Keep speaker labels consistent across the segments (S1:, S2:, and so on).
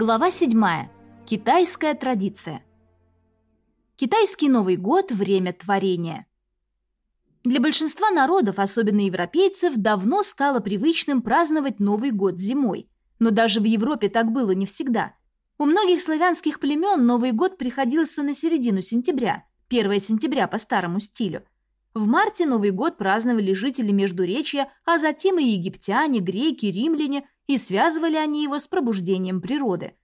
S1: Глава 7. Китайская традиция. Китайский Новый год – время творения. Для большинства народов, особенно европейцев, давно стало привычным праздновать Новый год зимой. Но даже в Европе так было не всегда. У многих славянских племен Новый год приходился на середину сентября, 1 сентября по старому стилю. В марте Новый год праздновали жители Междуречья, а затем и египтяне, греки, римляне – и связывали они его с пробуждением природы.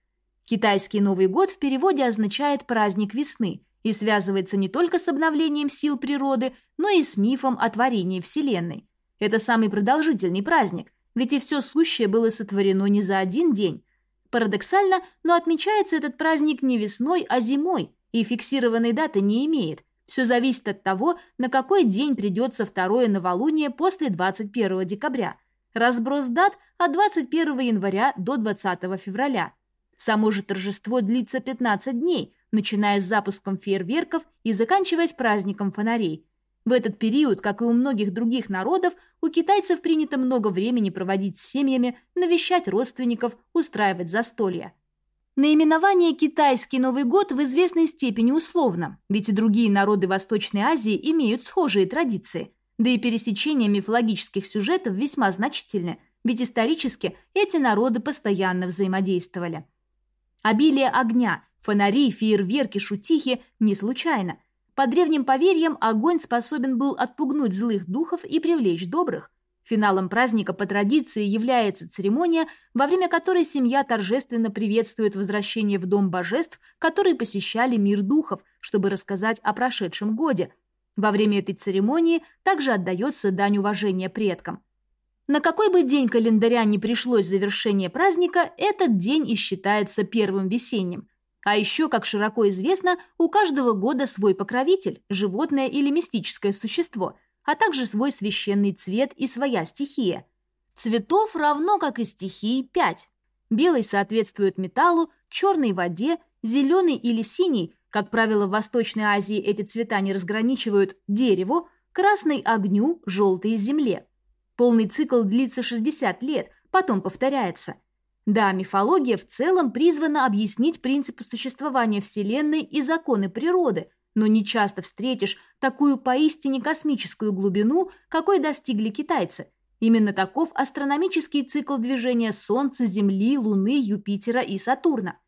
S1: Китайский Новый год в переводе означает «праздник весны» и связывается не только с обновлением сил природы, но и с мифом о творении Вселенной. Это самый продолжительный праздник, ведь и все сущее было сотворено не за один день. Парадоксально, но отмечается этот праздник не весной, а зимой, и фиксированной даты не имеет. Все зависит от того, на какой день придется второе новолуние после 21 декабря – Разброс дат от 21 января до 20 февраля. Само же торжество длится 15 дней, начиная с запуском фейерверков и заканчиваясь праздником фонарей. В этот период, как и у многих других народов, у китайцев принято много времени проводить с семьями, навещать родственников, устраивать застолья. Наименование «Китайский Новый год» в известной степени условно, ведь и другие народы Восточной Азии имеют схожие традиции. Да и пересечения мифологических сюжетов весьма значительны, ведь исторически эти народы постоянно взаимодействовали. Обилие огня, фонари, фейерверки, шутихи не случайно. По древним поверьям, огонь способен был отпугнуть злых духов и привлечь добрых. Финалом праздника по традиции является церемония, во время которой семья торжественно приветствует возвращение в дом божеств, которые посещали мир духов, чтобы рассказать о прошедшем годе – во время этой церемонии также отдается дань уважения предкам. На какой бы день календаря не пришлось завершение праздника, этот день и считается первым весенним. А еще, как широко известно, у каждого года свой покровитель, животное или мистическое существо, а также свой священный цвет и своя стихия. Цветов равно как и стихии пять. Белый соответствует металлу, черный – воде, зеленый или синий как правило, в Восточной Азии эти цвета не разграничивают дереву, красный – огню, желтый – земле. Полный цикл длится 60 лет, потом повторяется. Да, мифология в целом призвана объяснить принципы существования Вселенной и законы природы, но не часто встретишь такую поистине космическую глубину, какой достигли китайцы. Именно таков астрономический цикл движения Солнца, Земли, Луны, Юпитера и Сатурна –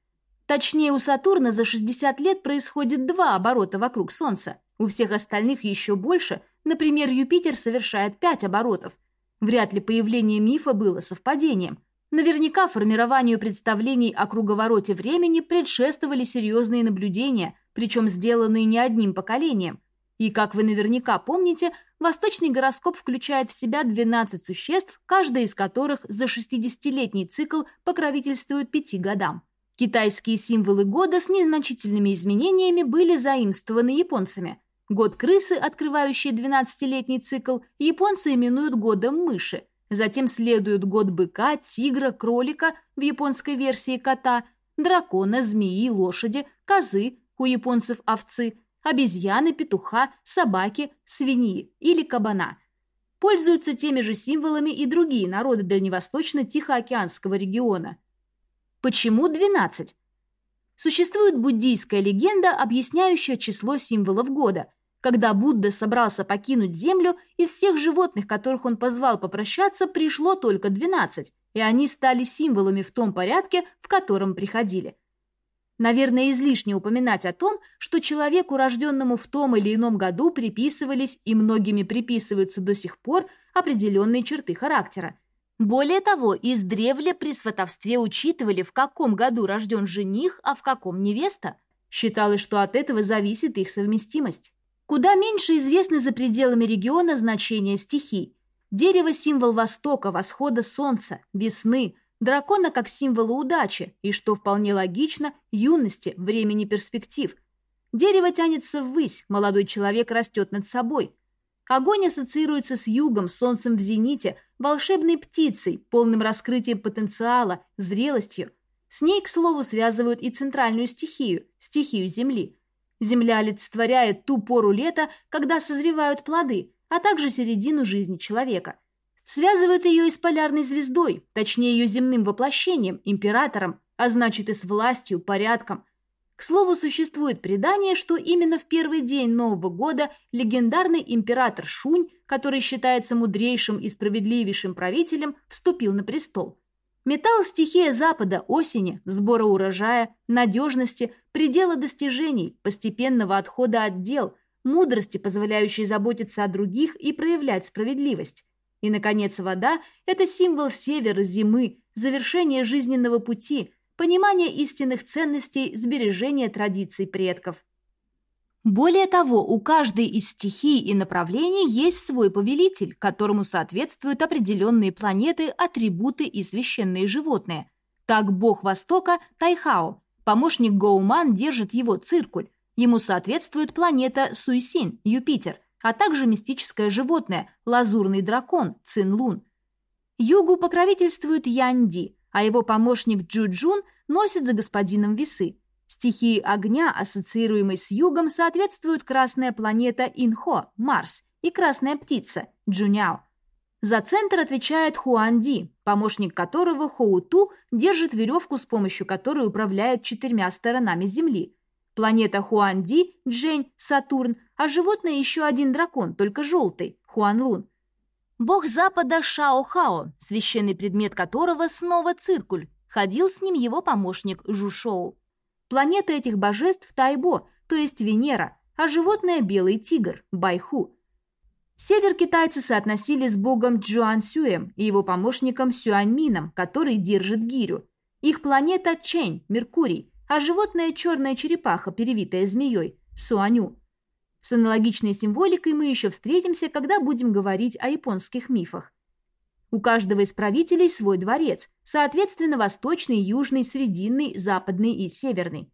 S1: Точнее, у Сатурна за 60 лет происходит два оборота вокруг Солнца. У всех остальных еще больше. Например, Юпитер совершает пять оборотов. Вряд ли появление мифа было совпадением. Наверняка формированию представлений о круговороте времени предшествовали серьезные наблюдения, причем сделанные не одним поколением. И, как вы наверняка помните, восточный гороскоп включает в себя 12 существ, каждая из которых за 60-летний цикл покровительствует пяти годам. Китайские символы года с незначительными изменениями были заимствованы японцами. Год крысы, открывающий 12-летний цикл, японцы именуют годом мыши. Затем следуют год быка, тигра, кролика в японской версии кота, дракона, змеи, лошади, козы, у японцев овцы, обезьяны, петуха, собаки, свиньи или кабана. Пользуются теми же символами и другие народы Дальневосточно-Тихоокеанского региона – Почему 12? Существует буддийская легенда, объясняющая число символов года. Когда Будда собрался покинуть Землю, из всех животных, которых он позвал попрощаться, пришло только 12, и они стали символами в том порядке, в котором приходили. Наверное, излишне упоминать о том, что человеку, рожденному в том или ином году, приписывались и многими приписываются до сих пор определенные черты характера – более того, издревле при сватовстве учитывали, в каком году рожден жених, а в каком невеста. Считалось, что от этого зависит их совместимость. Куда меньше известны за пределами региона значения стихий. Дерево – символ Востока, восхода солнца, весны, дракона как символа удачи и, что вполне логично, юности, времени перспектив. Дерево тянется ввысь, молодой человек растет над собой – Огонь ассоциируется с югом, солнцем в зените, волшебной птицей, полным раскрытием потенциала, зрелостью. С ней, к слову, связывают и центральную стихию – стихию Земли. Земля олицетворяет ту пору лета, когда созревают плоды, а также середину жизни человека. Связывают ее и с полярной звездой, точнее ее земным воплощением, императором, а значит и с властью, порядком. К слову, существует предание, что именно в первый день Нового года легендарный император Шунь, который считается мудрейшим и справедливейшим правителем, вступил на престол. Металл – стихия Запада, осени, сбора урожая, надежности, предела достижений, постепенного отхода от дел, мудрости, позволяющей заботиться о других и проявлять справедливость. И, наконец, вода – это символ севера, зимы, завершения жизненного пути, понимания истинных ценностей, сбережения традиций предков. Более того, у каждой из стихий и направлений есть свой повелитель, которому соответствуют определенные планеты, атрибуты и священные животные. Так бог Востока – Тайхао, помощник Гоуман держит его циркуль, ему соответствует планета Суйсин, Юпитер – а также мистическое животное – лазурный дракон Цинлун. Югу покровительствует Янди, а его помощник Джуджун носит за господином весы. Стихии огня, ассоциируемой с югом, соответствуют красная планета Инхо, Марс, и красная птица, Джуняо. За центр отвечает Хуанди, помощник которого Хоуту держит веревку, с помощью которой управляет четырьмя сторонами Земли. Планета Хуанди, Джень, Сатурн – а животное еще один дракон, только желтый, Хуанлун. Бог Запада Шао-Хао, священный предмет которого снова циркуль, ходил с ним его помощник Жушоу. Планета этих божеств Тайбо, то есть Венера, а животное белый тигр, Байху. Север китайцы соотносили с богом Джуансюем и его помощником Сюаньмином, который держит гирю. Их планета Чень, Меркурий, а животное черная черепаха, перевитая змеей, Суаню. С аналогичной символикой мы еще встретимся, когда будем говорить о японских мифах. У каждого из правителей свой дворец, соответственно, восточный, южный, срединный, западный и северный.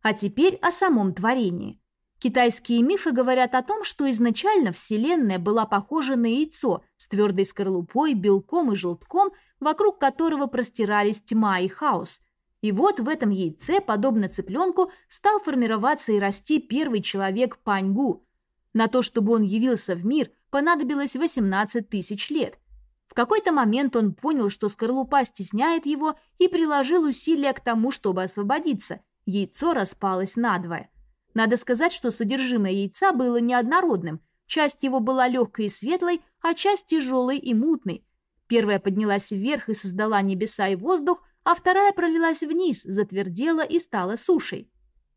S1: А теперь о самом творении. Китайские мифы говорят о том, что изначально Вселенная была похожа на яйцо с твердой скорлупой, белком и желтком, вокруг которого простирались тьма и хаос – и вот в этом яйце, подобно цыпленку, стал формироваться и расти первый человек Паньгу. На то, чтобы он явился в мир, понадобилось 18 тысяч лет. В какой-то момент он понял, что скорлупа стесняет его, и приложил усилия к тому, чтобы освободиться. Яйцо распалось надвое. Надо сказать, что содержимое яйца было неоднородным. Часть его была легкой и светлой, а часть тяжелой и мутной. Первая поднялась вверх и создала небеса и воздух, а вторая пролилась вниз, затвердела и стала сушей.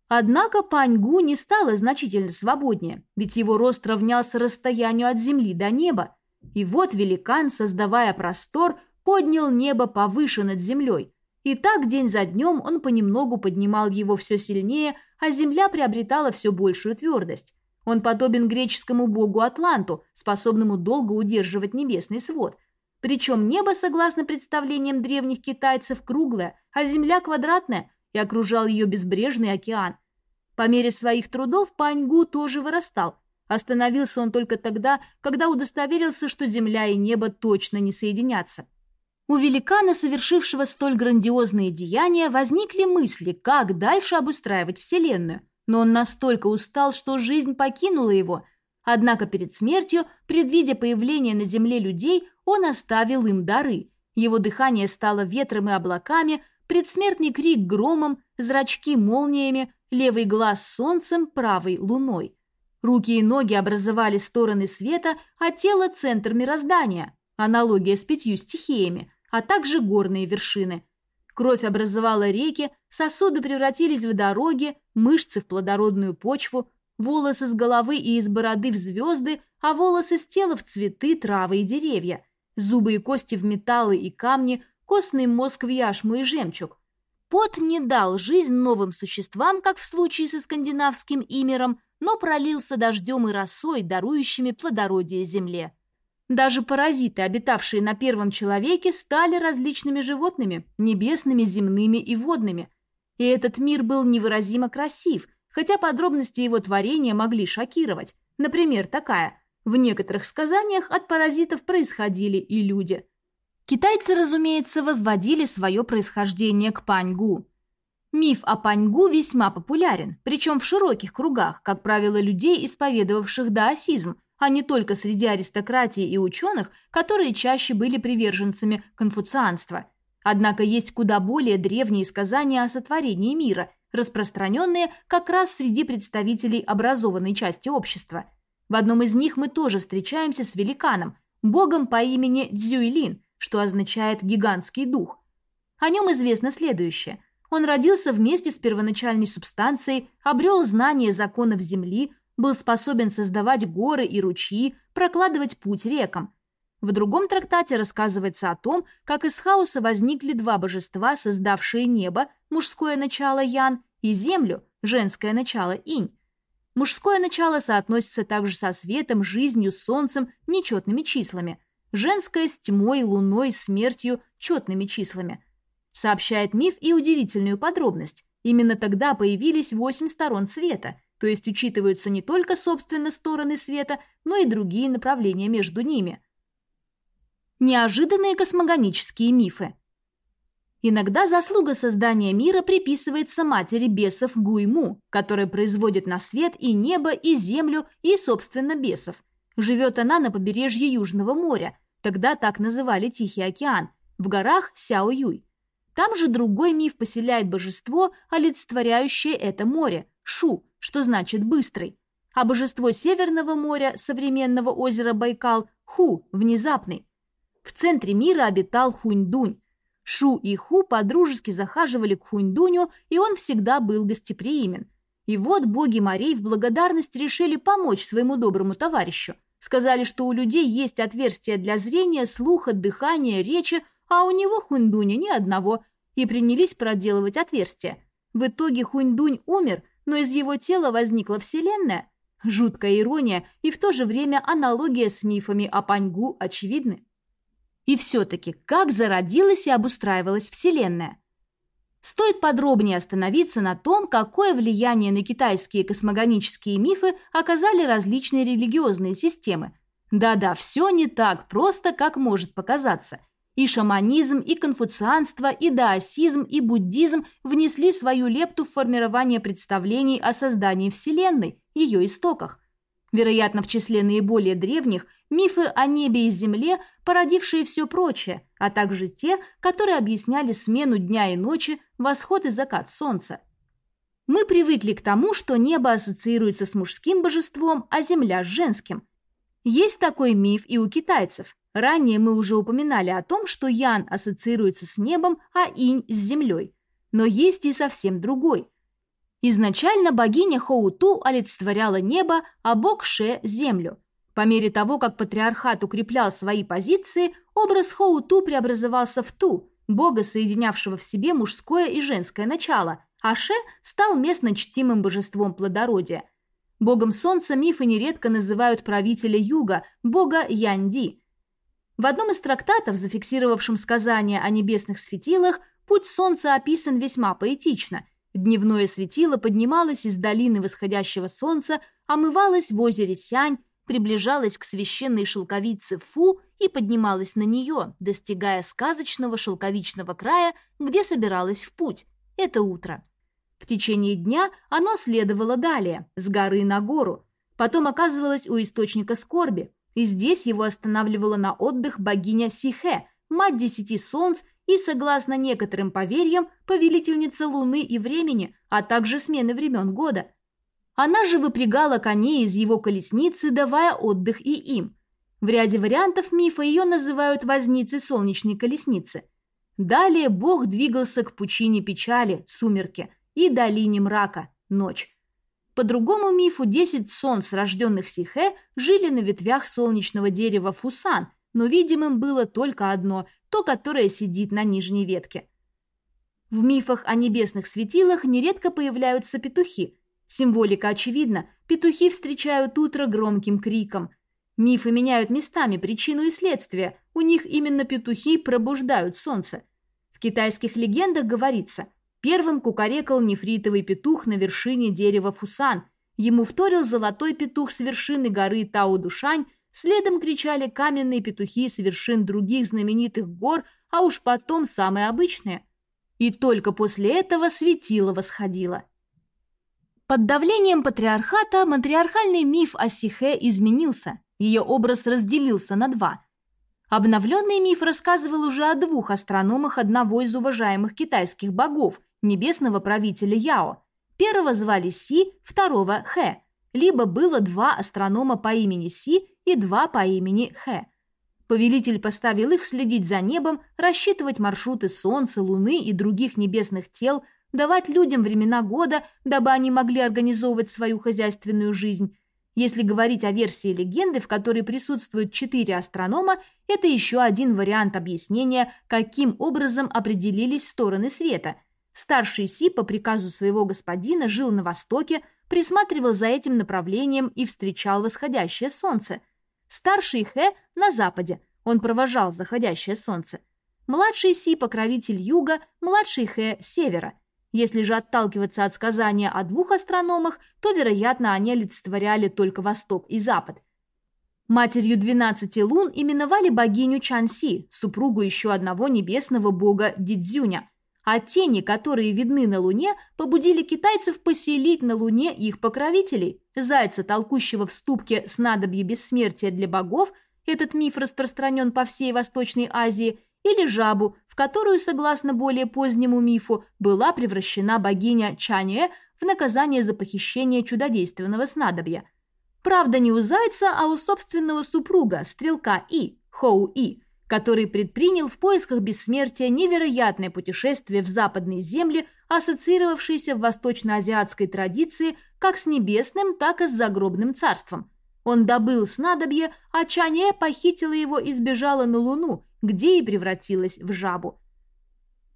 S1: Однако Паньгу не стало значительно свободнее, ведь его рост равнялся расстоянию от земли до неба. И вот великан, создавая простор, поднял небо повыше над землей. И так день за днем он понемногу поднимал его все сильнее, а земля приобретала все большую твердость. Он подобен греческому богу Атланту, способному долго удерживать небесный свод – причем небо, согласно представлениям древних китайцев, круглое, а земля квадратная, и окружал ее безбрежный океан. По мере своих трудов Паньгу тоже вырастал. Остановился он только тогда, когда удостоверился, что земля и небо точно не соединятся. У великана, совершившего столь грандиозные деяния, возникли мысли, как дальше обустраивать Вселенную. Но он настолько устал, что жизнь покинула его. Однако перед смертью, предвидя появление на земле людей, он оставил им дары. Его дыхание стало ветром и облаками, предсмертный крик громом, зрачки молниями, левый глаз солнцем, правый луной. Руки и ноги образовали стороны света, а тело – центр мироздания, аналогия с пятью стихиями, а также горные вершины. Кровь образовала реки, сосуды превратились в дороги, мышцы в плодородную почву, волосы с головы и из бороды в звезды, а волосы с тела в цветы, травы и деревья – зубы и кости в металлы и камни, костный мозг в яшму и жемчуг. Пот не дал жизнь новым существам, как в случае со скандинавским имером, но пролился дождем и росой, дарующими плодородие земле. Даже паразиты, обитавшие на первом человеке, стали различными животными, небесными, земными и водными. И этот мир был невыразимо красив, хотя подробности его творения могли шокировать. Например, такая. В некоторых сказаниях от паразитов происходили и люди. Китайцы, разумеется, возводили свое происхождение к Паньгу. Миф о Паньгу весьма популярен, причем в широких кругах, как правило, людей, исповедовавших даосизм, а не только среди аристократии и ученых, которые чаще были приверженцами конфуцианства. Однако есть куда более древние сказания о сотворении мира, распространенные как раз среди представителей образованной части общества. В одном из них мы тоже встречаемся с великаном, богом по имени Дзюйлин, что означает «гигантский дух». О нем известно следующее. Он родился вместе с первоначальной субстанцией, обрел знания законов Земли, был способен создавать горы и ручьи, прокладывать путь рекам – в другом трактате рассказывается о том, как из хаоса возникли два божества, создавшие небо, мужское начало Ян, и землю, женское начало Инь. Мужское начало соотносится также со светом, жизнью, солнцем, нечетными числами. Женское с тьмой, луной, смертью, четными числами. Сообщает миф и удивительную подробность. Именно тогда появились восемь сторон света, то есть учитываются не только собственно стороны света, но и другие направления между ними – Неожиданные космогонические мифы. Иногда заслуга создания мира приписывается матери бесов Гуйму, которая производит на свет и небо, и землю, и, собственно, бесов. Живет она на побережье Южного моря, тогда так называли Тихий океан, в горах Сяо-Юй. Там же другой миф поселяет божество, олицетворяющее это море – Шу, что значит «быстрый», а божество Северного моря, современного озера Байкал – Ху, внезапный. В центре мира обитал Хуньдунь. Шу и Ху подружески захаживали к Хуньдуню, и он всегда был гостеприимен. И вот боги морей в благодарность решили помочь своему доброму товарищу. Сказали, что у людей есть отверстия для зрения, слуха, дыхания, речи, а у него Хуньдуня ни одного, и принялись проделывать отверстия. В итоге Хуньдунь умер, но из его тела возникла Вселенная. Жуткая ирония и в то же время аналогия с мифами о Паньгу очевидны. И все-таки, как зародилась и обустраивалась Вселенная? Стоит подробнее остановиться на том, какое влияние на китайские космогонические мифы оказали различные религиозные системы. Да-да, все не так просто, как может показаться. И шаманизм, и конфуцианство, и даосизм, и буддизм внесли свою лепту в формирование представлений о создании Вселенной, ее истоках – Вероятно, в числе наиболее древних мифы о небе и земле, породившие все прочее, а также те, которые объясняли смену дня и ночи, восход и закат солнца. Мы привыкли к тому, что небо ассоциируется с мужским божеством, а земля – с женским. Есть такой миф и у китайцев. Ранее мы уже упоминали о том, что Ян ассоциируется с небом, а Инь – с землей. Но есть и совсем другой – Изначально богиня Хоуту олицетворяла небо, а бог Ше – землю. По мере того, как патриархат укреплял свои позиции, образ Хоуту преобразовался в Ту, бога, соединявшего в себе мужское и женское начало, а Ше стал местно чтимым божеством плодородия. Богом солнца мифы нередко называют правителя юга, бога Янди. В одном из трактатов, зафиксировавшем сказания о небесных светилах, путь солнца описан весьма поэтично – Дневное светило поднималось из долины восходящего солнца, омывалось в озере Сянь, приближалось к священной шелковице Фу и поднималось на нее, достигая сказочного шелковичного края, где собиралось в путь. Это утро. В течение дня оно следовало далее, с горы на гору. Потом оказывалось у источника скорби, и здесь его останавливала на отдых богиня Сихе, мать десяти солнц и, согласно некоторым поверьям, повелительница Луны и времени, а также смены времен года. Она же выпрягала коней из его колесницы, давая отдых и им. В ряде вариантов мифа ее называют возницей солнечной колесницы. Далее бог двигался к пучине печали, сумерки, и долине мрака, ночь. По другому мифу, десять солнц, рожденных Сихе, жили на ветвях солнечного дерева Фусан – но видимым было только одно – то, которое сидит на нижней ветке. В мифах о небесных светилах нередко появляются петухи. Символика очевидна – петухи встречают утро громким криком. Мифы меняют местами причину и следствие, у них именно петухи пробуждают солнце. В китайских легендах говорится – Первым кукарекал нефритовый петух на вершине дерева Фусан. Ему вторил золотой петух с вершины горы Тао-Душань Следом кричали каменные петухи с вершин других знаменитых гор, а уж потом самые обычные. И только после этого светило восходило. Под давлением патриархата матриархальный миф о Сихе изменился, ее образ разделился на два. Обновленный миф рассказывал уже о двух астрономах одного из уважаемых китайских богов, небесного правителя Яо. Первого звали Си, второго – Хэ. Либо было два астронома по имени Си и два по имени Хэ. Повелитель поставил их следить за небом, рассчитывать маршруты Солнца, Луны и других небесных тел, давать людям времена года, дабы они могли организовывать свою хозяйственную жизнь, если говорить о версии легенды, в которой присутствуют четыре астронома, это еще один вариант объяснения, каким образом определились стороны света. Старший Си по приказу своего господина жил на востоке, присматривал за этим направлением и встречал восходящее солнце. Старший Хэ на западе, он провожал заходящее солнце. Младший Си – покровитель юга, младший Хэ – севера – если же отталкиваться от сказания о двух астрономах, то, вероятно, они олицетворяли только Восток и Запад. Матерью двенадцати лун именовали богиню Чанси, супругу еще одного небесного бога Дидзюня. А тени, которые видны на Луне, побудили китайцев поселить на Луне их покровителей. Зайца, толкущего в ступке снадобье бессмертия для богов, этот миф распространен по всей Восточной Азии – или жабу, в которую, согласно более позднему мифу, была превращена богиня Чане в наказание за похищение чудодейственного снадобья. Правда, не у зайца, а у собственного супруга, стрелка И, Хоу И, который предпринял в поисках бессмертия невероятное путешествие в западные земли, ассоциировавшееся в восточно-азиатской традиции как с небесным, так и с загробным царством. Он добыл снадобье, а Чане похитила его и сбежала на Луну, где и превратилась в жабу.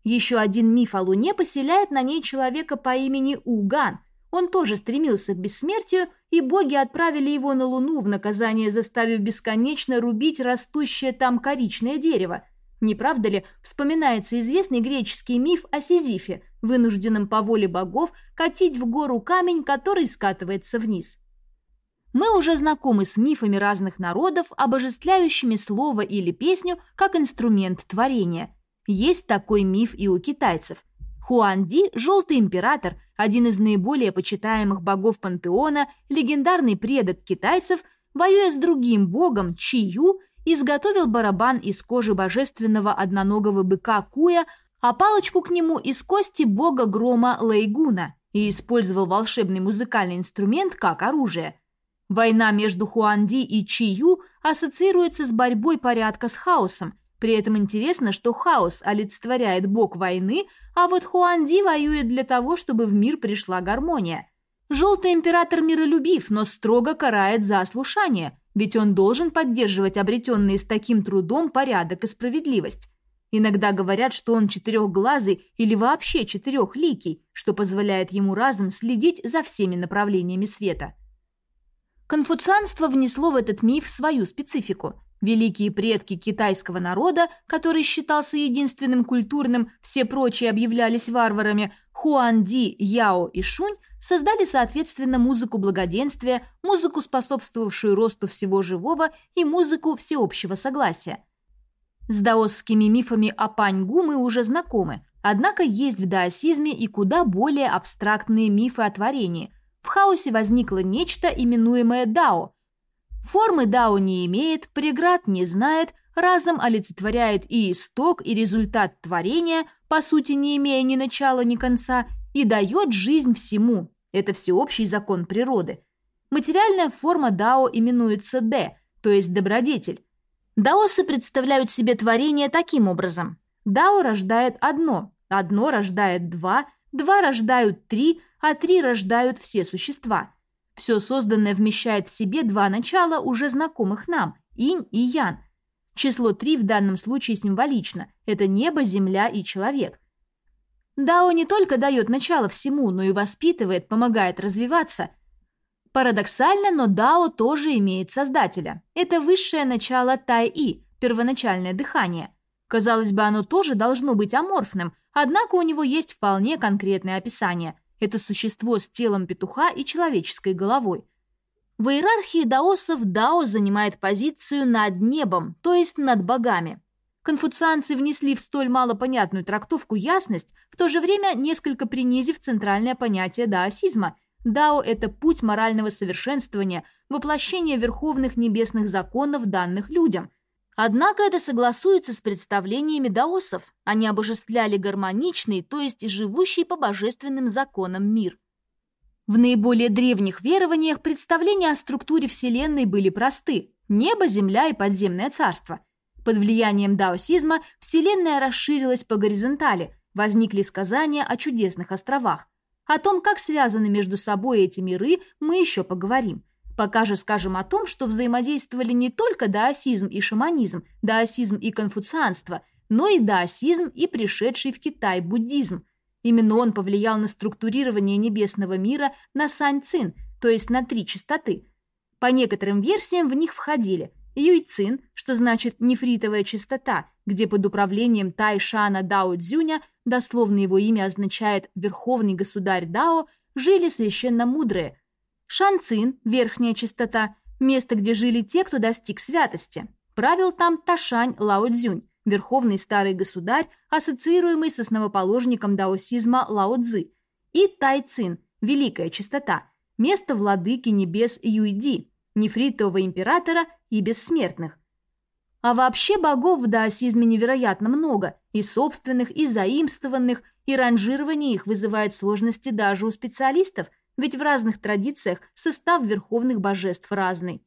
S1: Еще один миф о Луне поселяет на ней человека по имени Уган. Он тоже стремился к бессмертию, и боги отправили его на Луну в наказание, заставив бесконечно рубить растущее там коричное дерево. Не правда ли, вспоминается известный греческий миф о Сизифе, вынужденном по воле богов катить в гору камень, который скатывается вниз. Мы уже знакомы с мифами разных народов, обожествляющими слово или песню как инструмент творения. Есть такой миф и у китайцев. Хуанди – желтый император, один из наиболее почитаемых богов пантеона, легендарный предок китайцев, воюя с другим богом Чию, изготовил барабан из кожи божественного одноногого быка Куя, а палочку к нему из кости бога грома Лейгуна и использовал волшебный музыкальный инструмент как оружие – Война между Хуанди и Чию ассоциируется с борьбой порядка с хаосом. При этом интересно, что хаос олицетворяет бог войны, а вот Хуанди воюет для того, чтобы в мир пришла гармония. Желтый император миролюбив, но строго карает за ослушание, ведь он должен поддерживать обретенные с таким трудом порядок и справедливость. Иногда говорят, что он четырехглазый или вообще четырехликий, что позволяет ему разом следить за всеми направлениями света. Конфуцианство внесло в этот миф свою специфику. Великие предки китайского народа, который считался единственным культурным, все прочие объявлялись варварами, Хуанди, Яо и Шунь, создали соответственно музыку благоденствия, музыку, способствовавшую росту всего живого и музыку всеобщего согласия. С даосскими мифами о Паньгу мы уже знакомы, однако есть в даосизме и куда более абстрактные мифы о творении – в хаосе возникло нечто, именуемое Дао. Формы Дао не имеет, преград не знает, разом олицетворяет и исток, и результат творения, по сути не имея ни начала, ни конца, и дает жизнь всему. Это всеобщий закон природы. Материальная форма Дао именуется Дэ, то есть добродетель. Даосы представляют себе творение таким образом. Дао рождает одно, одно рождает два, два рождают три, а три рождают все существа. Все созданное вмещает в себе два начала, уже знакомых нам – инь и ян. Число три в данном случае символично – это небо, земля и человек. Дао не только дает начало всему, но и воспитывает, помогает развиваться. Парадоксально, но Дао тоже имеет создателя. Это высшее начало Тай-И, первоначальное дыхание. Казалось бы, оно тоже должно быть аморфным, однако у него есть вполне конкретное описание – это существо с телом петуха и человеческой головой. В иерархии даосов дао занимает позицию над небом, то есть над богами. Конфуцианцы внесли в столь малопонятную трактовку ясность, в то же время несколько принизив центральное понятие даосизма. Дао – это путь морального совершенствования, воплощение верховных небесных законов, данных людям. Однако это согласуется с представлениями даосов. Они обожествляли гармоничный, то есть живущий по божественным законам мир. В наиболее древних верованиях представления о структуре Вселенной были просты – небо, земля и подземное царство. Под влиянием даосизма Вселенная расширилась по горизонтали, возникли сказания о чудесных островах. О том, как связаны между собой эти миры, мы еще поговорим. Пока же скажем о том, что взаимодействовали не только даосизм и шаманизм, даосизм и конфуцианство, но и даосизм и пришедший в Китай буддизм – Именно он повлиял на структурирование небесного мира на Сань-Цин, то есть на три частоты. По некоторым версиям в них входили Юйцин, что значит нефритовая частота, где под управлением Тайшана Дао Цзюня, дословно его имя означает «верховный государь Дао», жили священно мудрые. Шанцин, верхняя частота, место, где жили те, кто достиг святости. Правил там Ташань Лао Цзюнь, верховный старый государь, ассоциируемый с основоположником даосизма Лао Цзы, и Тайцин, великая чистота, место владыки небес Юйди, нефритового императора и бессмертных. А вообще богов в даосизме невероятно много, и собственных, и заимствованных, и ранжирование их вызывает сложности даже у специалистов, ведь в разных традициях состав верховных божеств разный.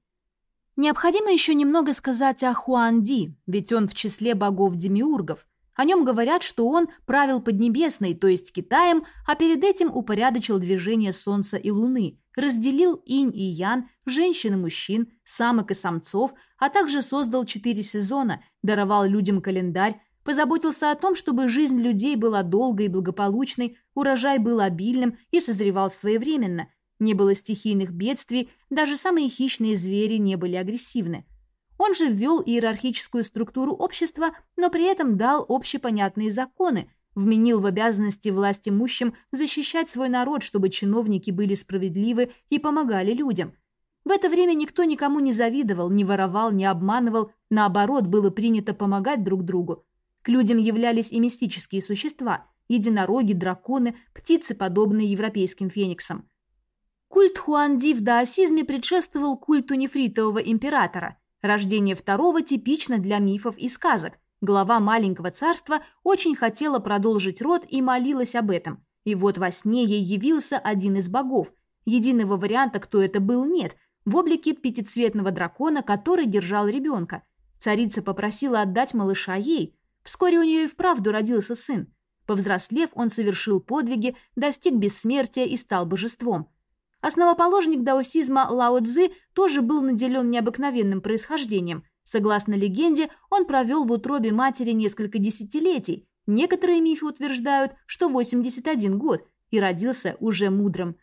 S1: Необходимо еще немного сказать о Хуанди, ведь он в числе богов-демиургов. О нем говорят, что он правил Поднебесной, то есть Китаем, а перед этим упорядочил движение Солнца и Луны, разделил инь и ян, женщин и мужчин, самок и самцов, а также создал четыре сезона, даровал людям календарь, позаботился о том, чтобы жизнь людей была долгой и благополучной, урожай был обильным и созревал своевременно – не было стихийных бедствий, даже самые хищные звери не были агрессивны. Он же ввел иерархическую структуру общества, но при этом дал общепонятные законы, вменил в обязанности власть имущим защищать свой народ, чтобы чиновники были справедливы и помогали людям. В это время никто никому не завидовал, не воровал, не обманывал, наоборот, было принято помогать друг другу. К людям являлись и мистические существа – единороги, драконы, птицы, подобные европейским фениксам – Культ Хуанди в даосизме предшествовал культу нефритового императора. Рождение второго типично для мифов и сказок. Глава маленького царства очень хотела продолжить род и молилась об этом. И вот во сне ей явился один из богов. Единого варианта, кто это был, нет. В облике пятицветного дракона, который держал ребенка. Царица попросила отдать малыша ей. Вскоре у нее и вправду родился сын. Повзрослев, он совершил подвиги, достиг бессмертия и стал божеством – Основоположник даосизма Лао Цзы тоже был наделен необыкновенным происхождением. Согласно легенде, он провел в утробе матери несколько десятилетий. Некоторые мифы утверждают, что 81 год, и родился уже мудрым.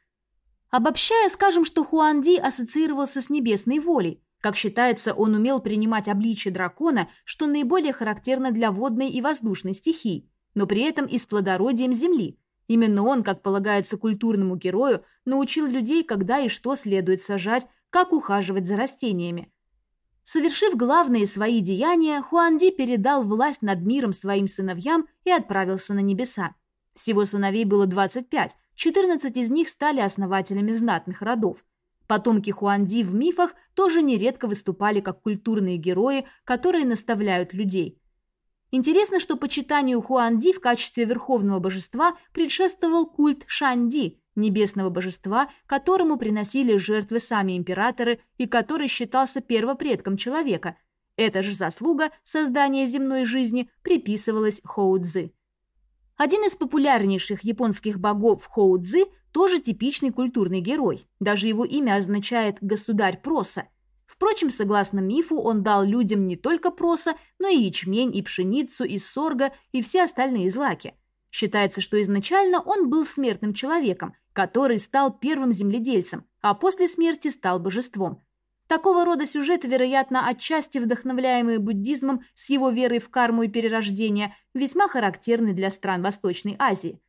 S1: Обобщая, скажем, что Хуанди ассоциировался с небесной волей. Как считается, он умел принимать обличие дракона, что наиболее характерно для водной и воздушной стихий, но при этом и с плодородием земли – Именно он, как полагается культурному герою, научил людей, когда и что следует сажать, как ухаживать за растениями. Совершив главные свои деяния, Хуанди передал власть над миром своим сыновьям и отправился на небеса. Всего сыновей было 25, 14 из них стали основателями знатных родов. Потомки Хуанди в мифах тоже нередко выступали как культурные герои, которые наставляют людей – Интересно, что почитанию Хуанди в качестве верховного божества предшествовал культ Шанди, небесного божества, которому приносили жертвы сами императоры и который считался первопредком человека. Эта же заслуга создания земной жизни приписывалась Хоудзи. Один из популярнейших японских богов Хоудзи тоже типичный культурный герой. Даже его имя означает «государь проса», Впрочем, согласно мифу, он дал людям не только проса, но и ячмень, и пшеницу, и сорга, и все остальные злаки. Считается, что изначально он был смертным человеком, который стал первым земледельцем, а после смерти стал божеством. Такого рода сюжеты, вероятно, отчасти вдохновляемые буддизмом с его верой в карму и перерождение, весьма характерны для стран Восточной Азии.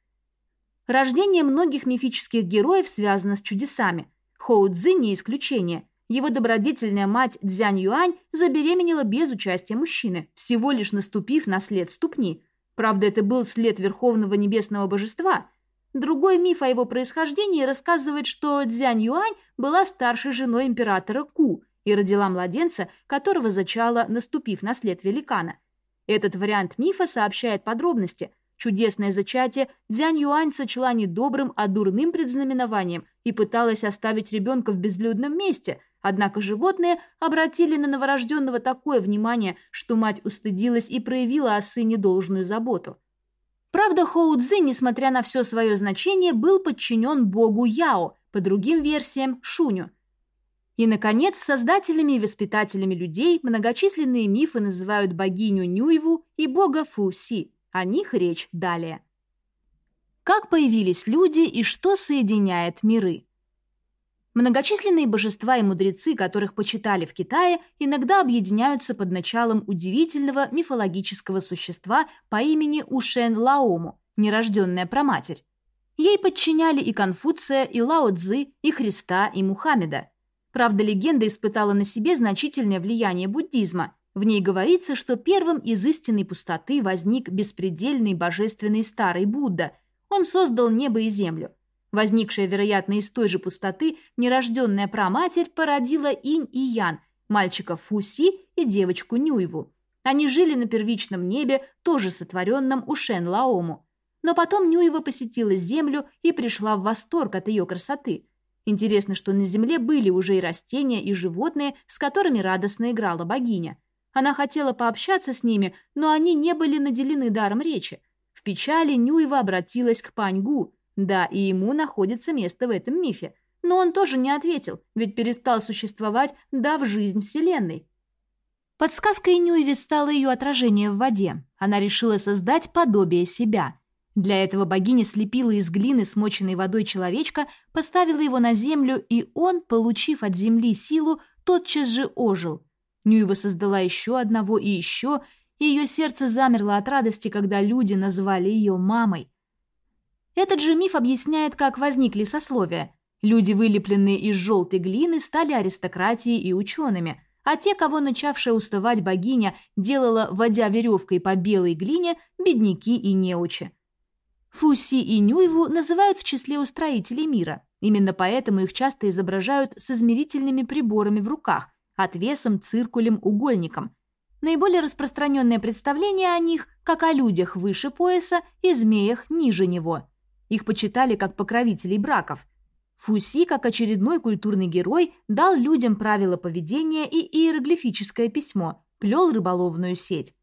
S1: Рождение многих мифических героев связано с чудесами. Хоу Цзи не исключение – его добродетельная мать Дзянь Юань забеременела без участия мужчины, всего лишь наступив на след ступни. Правда, это был след Верховного Небесного Божества. Другой миф о его происхождении рассказывает, что Дзянь Юань была старшей женой императора Ку, и родила младенца, которого зачала, наступив на след великана. Этот вариант мифа сообщает подробности. Чудесное зачатие Дзянь Юань сочла не добрым, а дурным предзнаменованием и пыталась оставить ребенка в безлюдном месте, однако животные обратили на новорожденного такое внимание, что мать устыдилась и проявила о сыне должную заботу. Правда, Хоу Цзы, несмотря на все свое значение, был подчинен богу Яо, по другим версиям – Шуню. И, наконец, создателями и воспитателями людей многочисленные мифы называют богиню Нюйву и бога Фу Си. О них речь далее. Как появились люди и что соединяет миры? Многочисленные божества и мудрецы, которых почитали в Китае, иногда объединяются под началом удивительного мифологического существа по имени Ушен Лаому, нерожденная проматерь. Ей подчиняли и Конфуция, и Лао Цзы, и Христа, и Мухаммеда – Правда, легенда испытала на себе значительное влияние буддизма. В ней говорится, что первым из истинной пустоты возник беспредельный божественный старый Будда. Он создал небо и землю. Возникшая, вероятно, из той же пустоты, нерожденная праматерь породила инь и ян, мальчика Фуси и девочку Нюйву. Они жили на первичном небе, тоже сотворенном у Шен Лаому. Но потом Нюева посетила землю и пришла в восторг от ее красоты – Интересно, что на земле были уже и растения, и животные, с которыми радостно играла богиня. Она хотела пообщаться с ними, но они не были наделены даром речи. В печали Нюева обратилась к Паньгу. Да, и ему находится место в этом мифе. Но он тоже не ответил, ведь перестал существовать, дав жизнь Вселенной. Подсказкой Нюеве стало ее отражение в воде. Она решила создать подобие себя – для этого богиня слепила из глины, смоченной водой человечка, поставила его на землю, и он, получив от земли силу, тотчас же ожил. Нюева создала еще одного и еще, и ее сердце замерло от радости, когда люди назвали ее мамой. Этот же миф объясняет, как возникли сословия. Люди, вылепленные из желтой глины, стали аристократией и учеными, а те, кого начавшая уставать богиня делала, водя веревкой по белой глине, бедняки и неучи. Фуси и Нюйву называют в числе устроителей мира. Именно поэтому их часто изображают с измерительными приборами в руках, отвесом, циркулем, угольником. Наиболее распространенное представление о них, как о людях выше пояса и змеях ниже него. Их почитали как покровителей браков. Фуси, как очередной культурный герой, дал людям правила поведения и иероглифическое письмо, плел рыболовную сеть.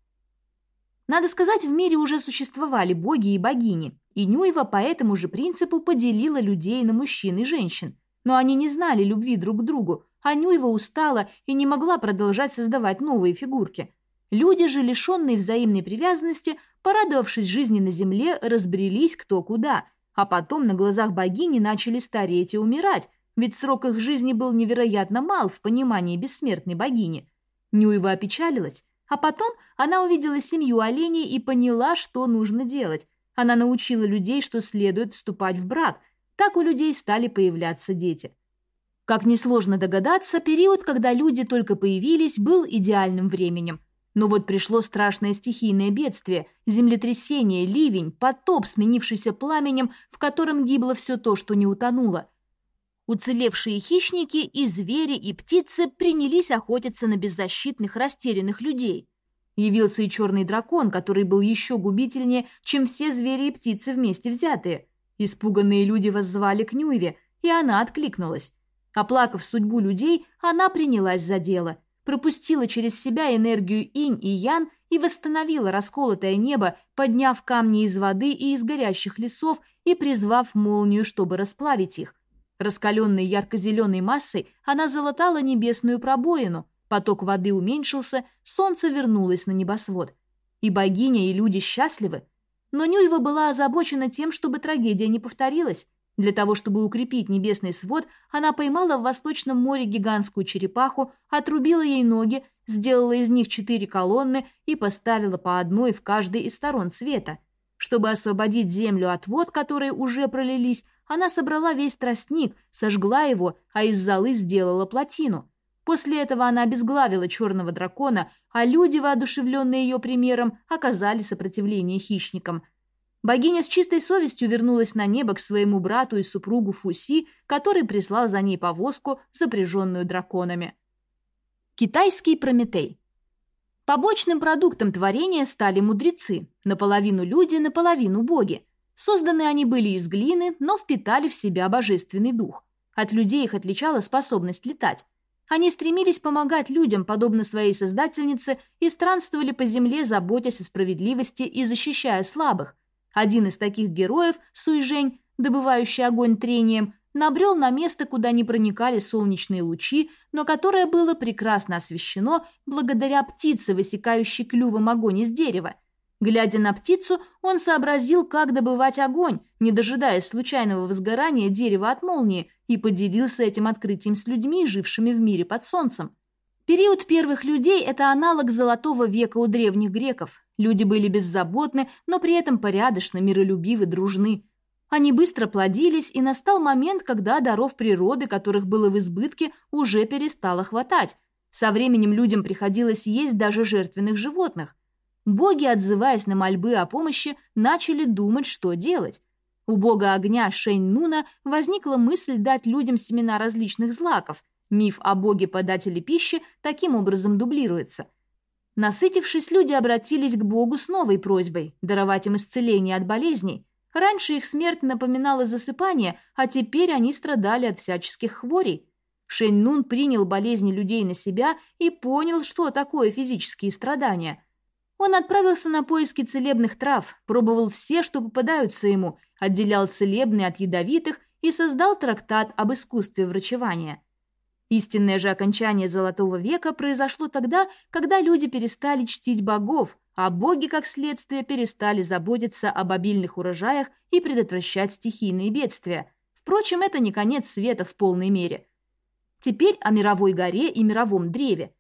S1: Надо сказать, в мире уже существовали боги и богини, и Нюева по этому же принципу поделила людей на мужчин и женщин. Но они не знали любви друг к другу, а Нюева устала и не могла продолжать создавать новые фигурки. Люди же, лишенные взаимной привязанности, порадовавшись жизни на земле, разбрелись кто куда, а потом на глазах богини начали стареть и умирать, ведь срок их жизни был невероятно мал в понимании бессмертной богини. Нюева опечалилась, а потом она увидела семью оленей и поняла, что нужно делать. Она научила людей, что следует вступать в брак. Так у людей стали появляться дети. Как несложно догадаться, период, когда люди только появились, был идеальным временем. Но вот пришло страшное стихийное бедствие, землетрясение, ливень, потоп, сменившийся пламенем, в котором гибло все то, что не утонуло. Уцелевшие хищники и звери, и птицы принялись охотиться на беззащитных, растерянных людей. Явился и черный дракон, который был еще губительнее, чем все звери и птицы вместе взятые. Испуганные люди воззвали к Нюеве, и она откликнулась. Оплакав судьбу людей, она принялась за дело, пропустила через себя энергию инь и ян и восстановила расколотое небо, подняв камни из воды и из горящих лесов и призвав молнию, чтобы расплавить их. Раскаленной ярко-зеленой массой она залатала небесную пробоину, поток воды уменьшился, солнце вернулось на небосвод. И богиня, и люди счастливы. Но Нюева была озабочена тем, чтобы трагедия не повторилась. Для того, чтобы укрепить небесный свод, она поймала в Восточном море гигантскую черепаху, отрубила ей ноги, сделала из них четыре колонны и поставила по одной в каждой из сторон света. Чтобы освободить землю от вод, которые уже пролились, она собрала весь тростник, сожгла его, а из золы сделала плотину. После этого она обезглавила черного дракона, а люди, воодушевленные ее примером, оказали сопротивление хищникам. Богиня с чистой совестью вернулась на небо к своему брату и супругу Фуси, который прислал за ней повозку, запряженную драконами. Китайский Прометей. Побочным продуктом творения стали мудрецы, наполовину люди, наполовину боги. Созданы они были из глины, но впитали в себя божественный дух. От людей их отличала способность летать. Они стремились помогать людям, подобно своей создательнице, и странствовали по земле, заботясь о справедливости и защищая слабых. Один из таких героев, Суйжень, добывающий огонь трением, набрел на место, куда не проникали солнечные лучи, но которое было прекрасно освещено благодаря птице, высекающей клювом огонь из дерева. Глядя на птицу, он сообразил, как добывать огонь, не дожидаясь случайного возгорания дерева от молнии, и поделился этим открытием с людьми, жившими в мире под солнцем. Период первых людей – это аналог золотого века у древних греков. Люди были беззаботны, но при этом порядочны, миролюбивы, дружны. Они быстро плодились, и настал момент, когда даров природы, которых было в избытке, уже перестало хватать. Со временем людям приходилось есть даже жертвенных животных. Боги, отзываясь на мольбы о помощи, начали думать, что делать. У бога огня Шень-Нуна возникла мысль дать людям семена различных злаков. Миф о боге-подателе пищи таким образом дублируется. Насытившись, люди обратились к богу с новой просьбой – даровать им исцеление от болезней – Раньше их смерть напоминала засыпание, а теперь они страдали от всяческих хворей. Шэнь-Нун принял болезни людей на себя и понял, что такое физические страдания. Он отправился на поиски целебных трав, пробовал все, что попадаются ему, отделял целебные от ядовитых и создал трактат об искусстве врачевания. Истинное же окончание Золотого века произошло тогда, когда люди перестали чтить богов, а боги, как следствие, перестали заботиться об обильных урожаях и предотвращать стихийные бедствия. Впрочем, это не конец света в полной мере. Теперь о мировой горе и мировом древе.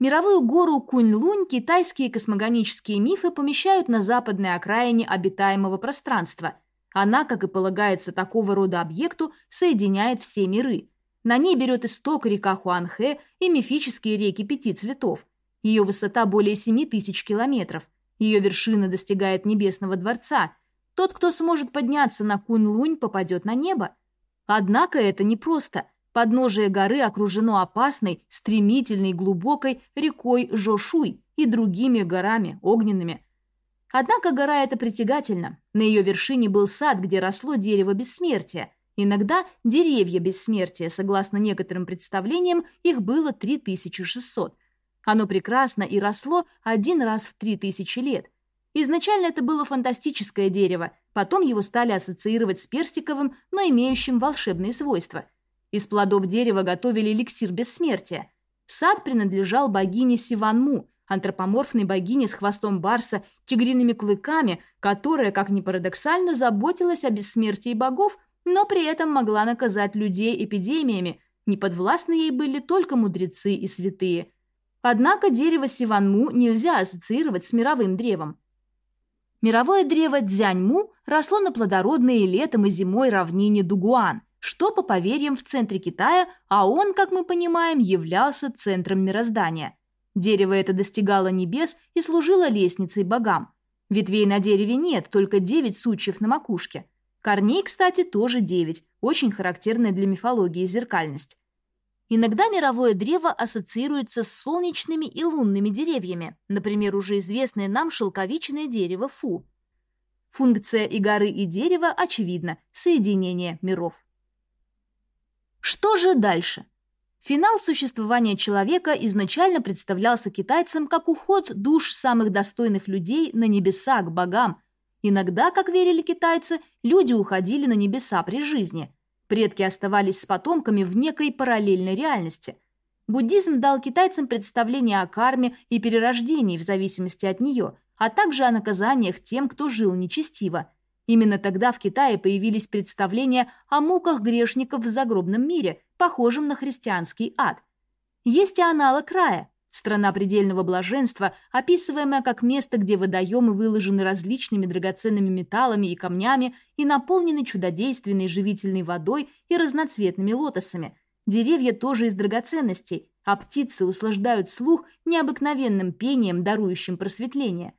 S1: Мировую гору Кунь-Лунь китайские космогонические мифы помещают на западной окраине обитаемого пространства. Она, как и полагается такого рода объекту, соединяет все миры – на ней берет исток река Хуанхэ и мифические реки пяти цветов. Ее высота более семи тысяч километров. Ее вершина достигает небесного дворца. Тот, кто сможет подняться на Кунь-Лунь, попадет на небо. Однако это непросто. Подножие горы окружено опасной, стремительной, глубокой рекой Жошуй и другими горами огненными. Однако гора эта притягательна. На ее вершине был сад, где росло дерево бессмертия. Иногда деревья бессмертия, согласно некоторым представлениям, их было 3600. Оно прекрасно и росло один раз в 3000 лет. Изначально это было фантастическое дерево, потом его стали ассоциировать с персиковым, но имеющим волшебные свойства. Из плодов дерева готовили эликсир бессмертия. Сад принадлежал богине Сиванму, антропоморфной богине с хвостом барса, тигриными клыками, которая, как ни парадоксально, заботилась о бессмертии богов, но при этом могла наказать людей эпидемиями, неподвластны ей были только мудрецы и святые. Однако дерево Сиванму нельзя ассоциировать с мировым древом. Мировое древо Дзяньму росло на плодородной летом и зимой равнине Дугуан, что, по поверьям, в центре Китая, а он, как мы понимаем, являлся центром мироздания. Дерево это достигало небес и служило лестницей богам. Ветвей на дереве нет, только девять сучьев на макушке – Корней, кстати, тоже девять, очень характерная для мифологии зеркальность. Иногда мировое древо ассоциируется с солнечными и лунными деревьями, например, уже известное нам шелковичное дерево фу. Функция и горы, и дерева очевидна – соединение миров. Что же дальше? Финал существования человека изначально представлялся китайцам как уход душ самых достойных людей на небеса к богам – Иногда, как верили китайцы, люди уходили на небеса при жизни. Предки оставались с потомками в некой параллельной реальности. Буддизм дал китайцам представление о карме и перерождении в зависимости от нее, а также о наказаниях тем, кто жил нечестиво. Именно тогда в Китае появились представления о муках грешников в загробном мире, похожем на христианский ад. Есть и аналог рая – Страна предельного блаженства, описываемая как место, где водоемы выложены различными драгоценными металлами и камнями и наполнены чудодейственной живительной водой и разноцветными лотосами. Деревья тоже из драгоценностей, а птицы услаждают слух необыкновенным пением, дарующим просветление.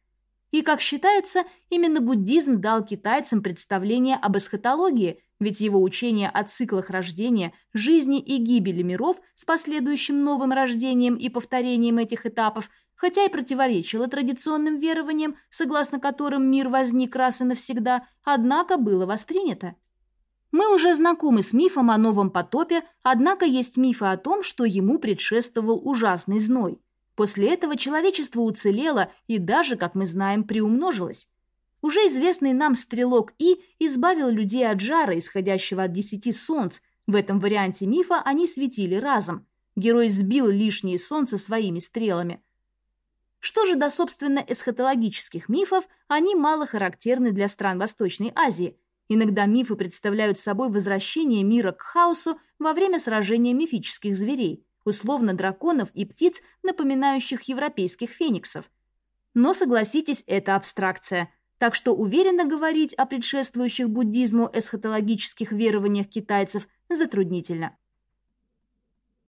S1: И, как считается, именно буддизм дал китайцам представление об эсхатологии, ведь его учение о циклах рождения, жизни и гибели миров с последующим новым рождением и повторением этих этапов, хотя и противоречило традиционным верованиям, согласно которым мир возник раз и навсегда, однако было воспринято. Мы уже знакомы с мифом о новом потопе, однако есть мифы о том, что ему предшествовал ужасный зной. После этого человечество уцелело и даже, как мы знаем, приумножилось. Уже известный нам стрелок И избавил людей от жара, исходящего от десяти солнц. В этом варианте мифа они светили разом. Герой сбил лишние солнца своими стрелами. Что же до, собственно, эсхатологических мифов, они мало характерны для стран Восточной Азии. Иногда мифы представляют собой возвращение мира к хаосу во время сражения мифических зверей, условно драконов и птиц, напоминающих европейских фениксов. Но, согласитесь, это абстракция – так что уверенно говорить о предшествующих буддизму эсхатологических верованиях китайцев затруднительно.